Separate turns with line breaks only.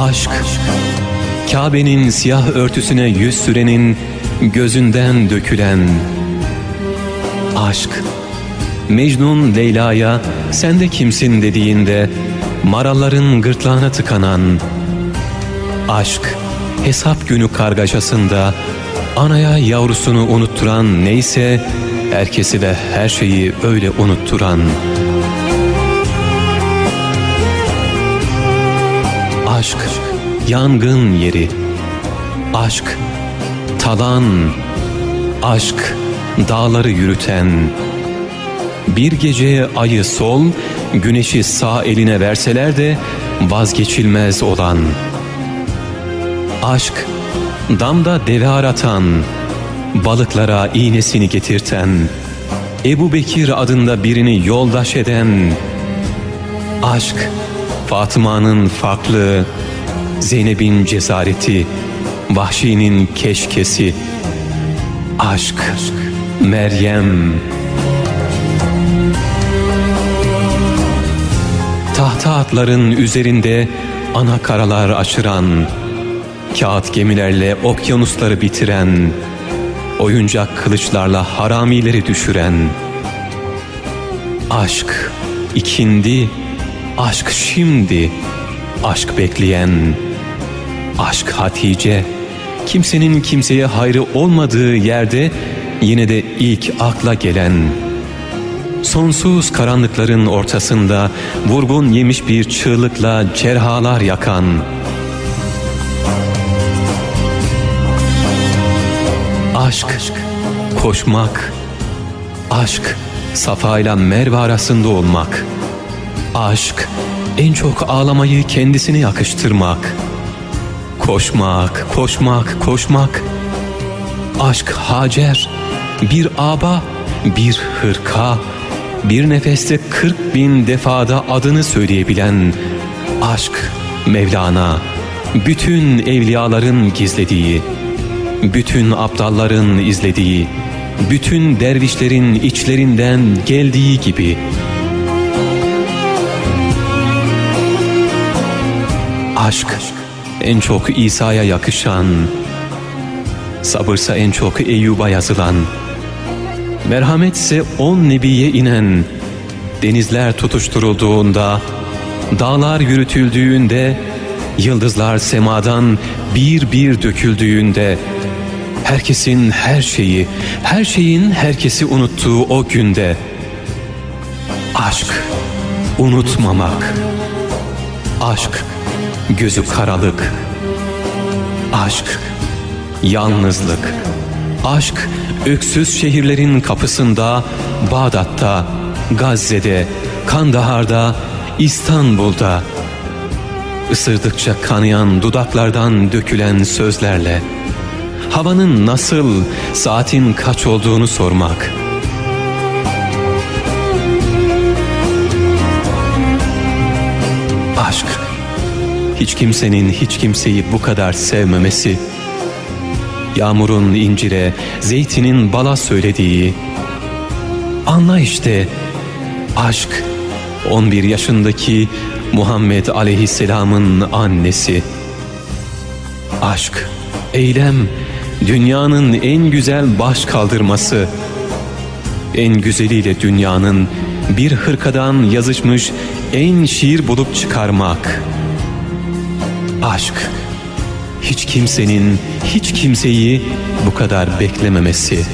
Aşk, Kabe'nin siyah örtüsüne yüz sürenin gözünden dökülen aşk. Mecnun Leyla'ya sen de kimsin dediğinde maralların gırtlağına tıkanan aşk. Hesap günü kargaşasında anaya yavrusunu unutturan neyse herkesi de her şeyi öyle unutturan aşk yangın yeri. Aşk talan. Aşk dağları yürüten. Bir gece ayı sol güneşi sağ eline verseler de vazgeçilmez olan. Aşk damda deve aratan balıklara iğnesini getirten. Ebu Bekir adında birini yoldaş eden. Aşk Fatıma'nın farklı Zeynep'in cesareti Vahşi'nin keşkesi Aşk, Meryem. Tahta atların üzerinde ana karalar aşıran Kağıt gemilerle okyanusları bitiren Oyuncak kılıçlarla haramileri düşüren Aşk ikindi, aşk şimdi, aşk bekleyen Aşk Hatice, kimsenin kimseye hayrı olmadığı yerde yine de ilk akla gelen, sonsuz karanlıkların ortasında vurgun yemiş bir çığlıkla cerhalar yakan, aşk, koşmak, aşk, Safa ile Merve arasında olmak, aşk, en çok ağlamayı kendisine yakıştırmak.'' Koşmak, koşmak, koşmak. Aşk Hacer, bir aba, bir hırka, bir nefeste kırk bin defada adını söyleyebilen aşk Mevlana, bütün evliyaların gizlediği, bütün aptalların izlediği, bütün dervişlerin içlerinden geldiği gibi. Aşk, en çok İsa'ya yakışan, sabırsa en çok Eyyub'a yazılan, merhametse on nebiye inen, denizler tutuşturulduğunda, dağlar yürütüldüğünde, yıldızlar semadan bir bir döküldüğünde, herkesin her şeyi, her şeyin herkesi unuttuğu o günde, aşk, unutmamak, aşk, gözü karalık. Aşk, yalnızlık. Aşk, öksüz şehirlerin kapısında, Bağdat'ta, Gazze'de, Kandahar'da, İstanbul'da. Isırdıkça kanayan dudaklardan dökülen sözlerle, havanın nasıl, saatin kaç olduğunu sormak. Hiç kimsenin hiç kimseyi bu kadar sevmemesi, yağmurun incire, zeytinin bala söylediği, anla işte aşk 11 yaşındaki Muhammed aleyhisselamın annesi. Aşk, eylem, dünyanın en güzel baş kaldırması, en güzeliyle dünyanın bir hırkadan yazışmış en şiir bulup çıkarmak.'' Aşk. Hiç kimsenin hiç kimseyi bu kadar beklememesi.